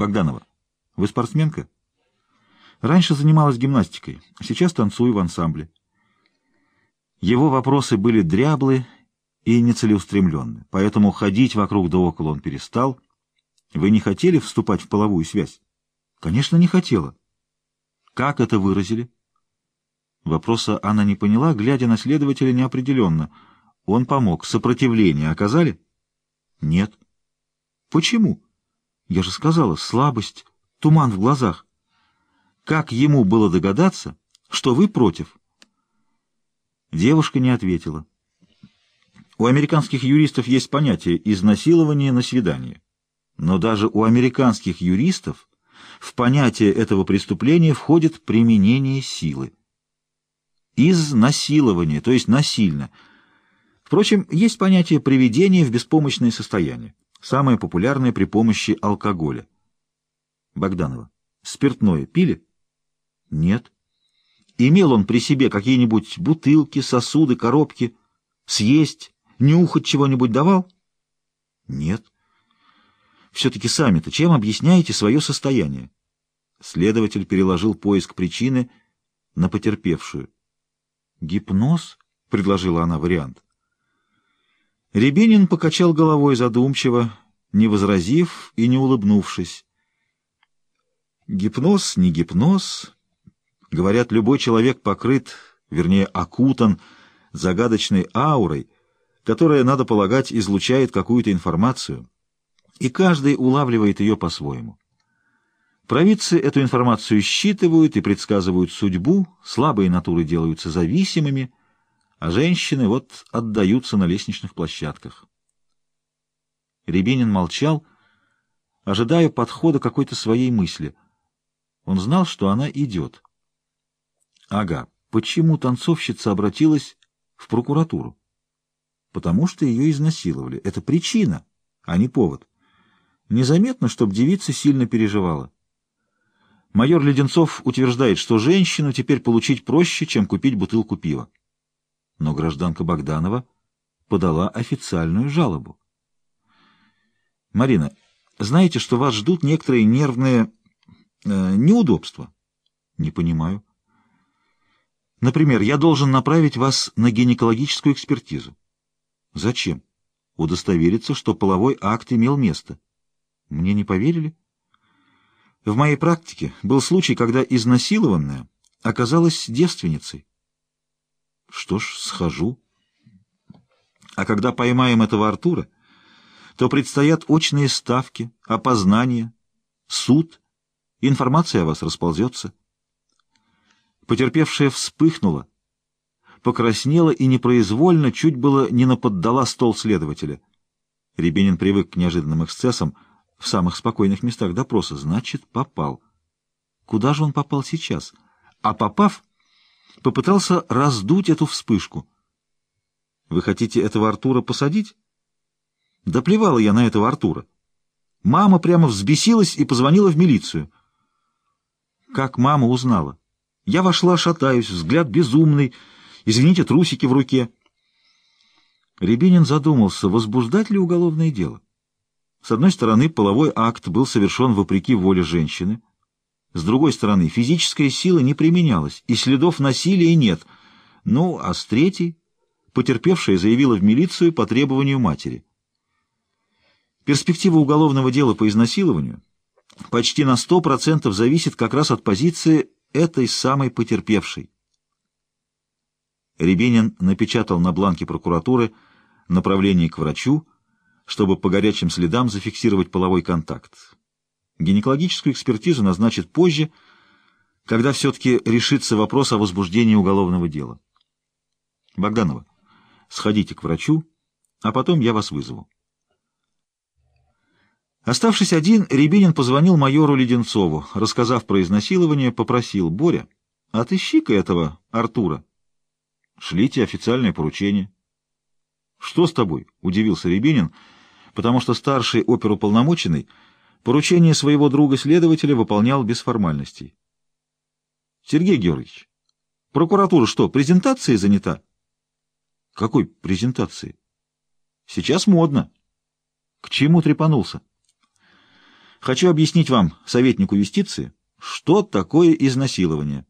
Богданова, вы спортсменка? Раньше занималась гимнастикой, сейчас танцую в ансамбле. Его вопросы были дряблы и нецелеустремленны, поэтому ходить вокруг да около он перестал. Вы не хотели вступать в половую связь? Конечно, не хотела. Как это выразили? Вопроса она не поняла, глядя на следователя неопределенно. Он помог. Сопротивление оказали? Нет. Почему? Я же сказала, слабость, туман в глазах. Как ему было догадаться, что вы против? Девушка не ответила. У американских юристов есть понятие «изнасилование на свидание». Но даже у американских юристов в понятие этого преступления входит применение силы. Изнасилование, то есть насильно. Впрочем, есть понятие приведения в беспомощное состояние, самое популярное при помощи алкоголя. Богданова. Спиртное пили? Нет. Имел он при себе какие-нибудь бутылки, сосуды, коробки? Съесть, нюхать чего-нибудь давал? Нет. Все-таки сами-то чем объясняете свое состояние? Следователь переложил поиск причины на потерпевшую. «Гипноз?» — предложила она вариант. Рябинин покачал головой задумчиво, не возразив и не улыбнувшись. Гипноз, не гипноз. Говорят, любой человек покрыт, вернее, окутан загадочной аурой, которая, надо полагать, излучает какую-то информацию, и каждый улавливает ее по-своему. Провидцы эту информацию считывают и предсказывают судьбу, слабые натуры делаются зависимыми, а женщины вот отдаются на лестничных площадках. Рябинин молчал, ожидая подхода какой-то своей мысли — он знал, что она идет. Ага, почему танцовщица обратилась в прокуратуру? Потому что ее изнасиловали. Это причина, а не повод. Незаметно, чтобы девица сильно переживала. Майор Леденцов утверждает, что женщину теперь получить проще, чем купить бутылку пива. Но гражданка Богданова подала официальную жалобу. Марина, знаете, что вас ждут некоторые нервные Э, неудобства. Не понимаю. Например, я должен направить вас на гинекологическую экспертизу. Зачем? Удостовериться, что половой акт имел место. Мне не поверили? В моей практике был случай, когда изнасилованная оказалась девственницей. Что ж, схожу. А когда поймаем этого Артура, то предстоят очные ставки, опознание, суд — Информация о вас расползется. Потерпевшая вспыхнула, покраснела и непроизвольно чуть было не наподдала стол следователя. Рябинин привык к неожиданным эксцессам в самых спокойных местах допроса. Значит, попал. Куда же он попал сейчас? А попав, попытался раздуть эту вспышку. Вы хотите этого Артура посадить? Да плевала я на этого Артура. Мама прямо взбесилась и позвонила в милицию. Как мама узнала? Я вошла, шатаюсь, взгляд безумный, извините, трусики в руке. Рябинин задумался, возбуждать ли уголовное дело. С одной стороны, половой акт был совершен вопреки воле женщины. С другой стороны, физическая сила не применялась, и следов насилия нет. Ну, а с третьей, потерпевшая заявила в милицию по требованию матери. Перспектива уголовного дела по изнасилованию почти на сто процентов зависит как раз от позиции этой самой потерпевшей. Рябинин напечатал на бланке прокуратуры направление к врачу, чтобы по горячим следам зафиксировать половой контакт. Гинекологическую экспертизу назначит позже, когда все-таки решится вопрос о возбуждении уголовного дела. Богданова, сходите к врачу, а потом я вас вызову. Оставшись один, Рябинин позвонил майору Леденцову, рассказав про изнасилование, попросил «Боря, отыщи-ка этого Артура». Шлите официальное поручение. «Что с тобой?» — удивился Рябинин, потому что старший оперуполномоченный поручение своего друга-следователя выполнял без формальностей. «Сергей Георгиевич, прокуратура что, презентацией занята?» «Какой презентацией?» «Сейчас модно». «К чему трепанулся?» Хочу объяснить вам, советнику юстиции, что такое изнасилование.